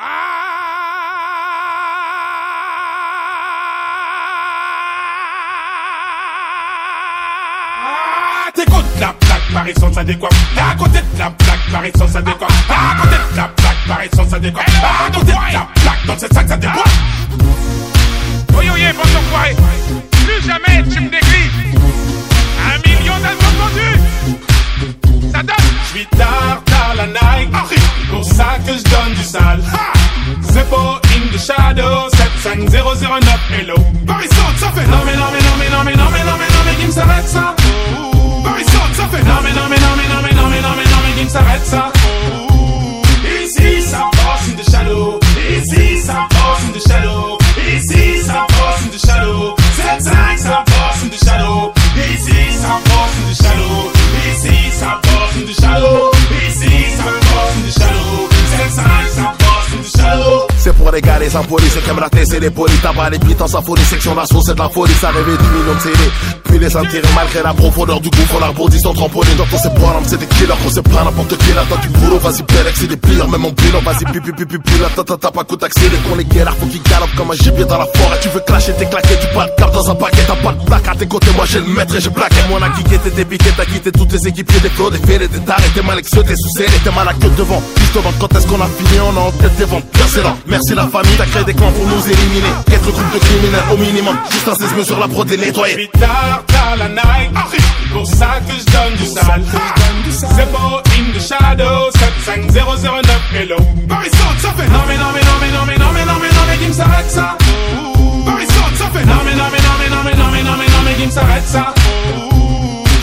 Ah, T'écoutes la plaque, Paris sans adéquat. À côté de la plaque, Paris sans adéquat. À côté de la plaque, Paris sans adéquat. À côté de la plaque, Que j'donne du sale. Zeppo in the shadow. 75009 Hello. Paris ça fait. Non, pour les gars, les impolis, c'est comme la tête, c'est les polis. Tabac, les pitons, sa folie, section d'assaut, c'est de la folie. Ça rêvait du million de CD. Puis les intérêts, malgré la profondeur du gouffre, on a rebondi son trampoline. Dans ton c'est pas c'est des killers, on sait pas n'importe qui là. Toi, du boulot, vas-y, Pélec, c'est des plieurs, même en bilan, vas-y, pipi, pipi, pipi, là, t'as, t'as pas coup d'accélé, qu'on les galères, faut qu'ils galopent comme un gibier dans la forêt. Tu veux clasher, t'es claqué, tu pas de dans un paquet, t'as pas de plaque à tes côtés, moi j'ai le maître et j'ai plaqué. Moi, on a kické, dépiqué, t'as quitté tous tes équipiers, des flots, des fêlés, des tarés, t'es mal exceux, t'es sous t'es mal à queue devant. Justement, quand est-ce qu'on a fini, on a en tête des ventes. Là, merci la famille, t'as créé des clans pour nous éliminer. Être groupe de criminels au minimum, juste un séisme sur la prod et nettoyer. Tard, tard la night. Pour ça que j'donne du sale. Zeppo in the shadow. 75009 Hello.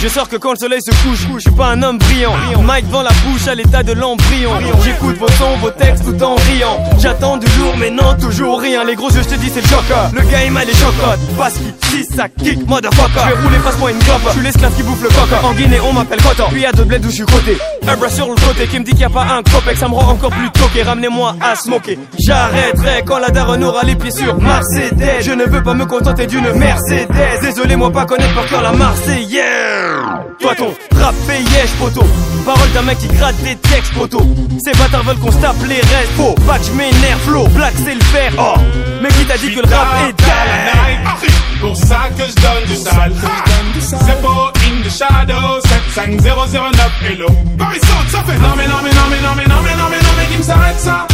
Je sors que quand le soleil se couche, je suis pas un homme brillant. Mike vend la bouche à l'état de l'embryon. J'écoute vos sons, vos textes tout en riant. J'attends du jour, mais non, toujours rien. Les gros je te dis, c'est le chocolat. Le il m'a les chocottes. Parce qu'il si ça kick, motherfucker. Je vais rouler, passe-moi une clope. Je suis l'esclave qui bouffe le coca. En Guinée, on m'appelle Coton. Puis y'a deux bleds où je suis côté. Un bras sur le côté qui me dit qu'il y a pas un copec. Ça me rend encore plus toqué. Ramenez-moi à smoker. J'arrêterai quand la daronne aura les pieds sur Mercedes. Je ne veux pas me contenter d'une Mercedes. Désolé, moi pas connaître par cœur la Marseillaise. Toi ton rap yesh poto Parole d'un mec qui gratte des textes poto Ces bâtards veulent qu'on se tape les restes Faux, pas que je m'énerve flow Black c'est le fer oh Mais qui t'a dit que le rap est dalle Pour ça que j'donne du sale. Zeppo in the shadow. 75009 Hello. Paris ça fait. Non, mais non, mais non, mais non, mais non, mais non, mais non, mais qui me s'arrête ça?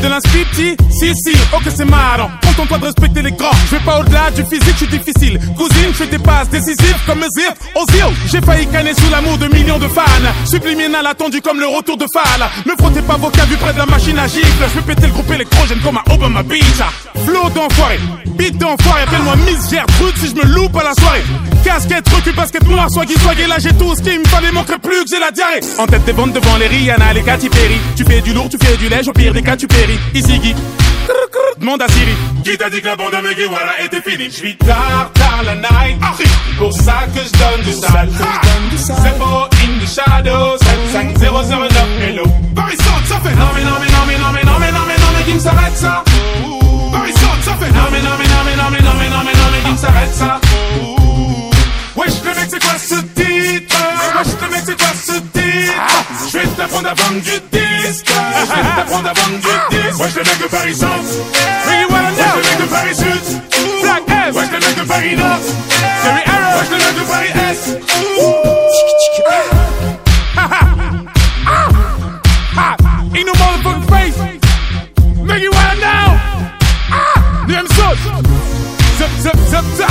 De l'inspi petit Si, si, que c'est marrant. Contente-toi de respecter les grands. Je vais pas au-delà du physique, je suis difficile. Cousine, je passes décisives comme Zir, Ozil J'ai failli canner sous l'amour de millions de fans. Subliminal attendu comme le retour de Fall. Ne frottez pas vos vu près de la machine à gifle. Je vais péter le groupe électrogène comme à Obama Beach. Flow d'enfoiré, beat d'enfoiré. Appelle-moi Miss Gertrude si je me loupe à la soirée Casquette, recul, basket noir, swaggy, swaggy Là j'ai tout ce qu'il me fallait, manquerait plus que j'ai la diarrhée. En tête des ventes devant les Rihanna, les Katy Perry Tu fais du lourd, tu fais du lèche, au pire des cas tu péris. Ici Guy, demande à Siri. Qui t'a dit que la bande de Megiwara était finie? J'suis tard, tard la night. Pour ça que j'donne du sale. Zeppo in the shadow prendre avant du disque. Je vais te prendre avant du disque. Wesh, le mec de Paris Centre. Wesh, le mec de Paris Sud. Black S. Wesh, le mec de Paris Nord. Jerry Arrow. Wesh, le mec de Paris S. Ain't no motherfucking face. Make you wanna know. Ah, them suits. Zip, zip, zip, zip.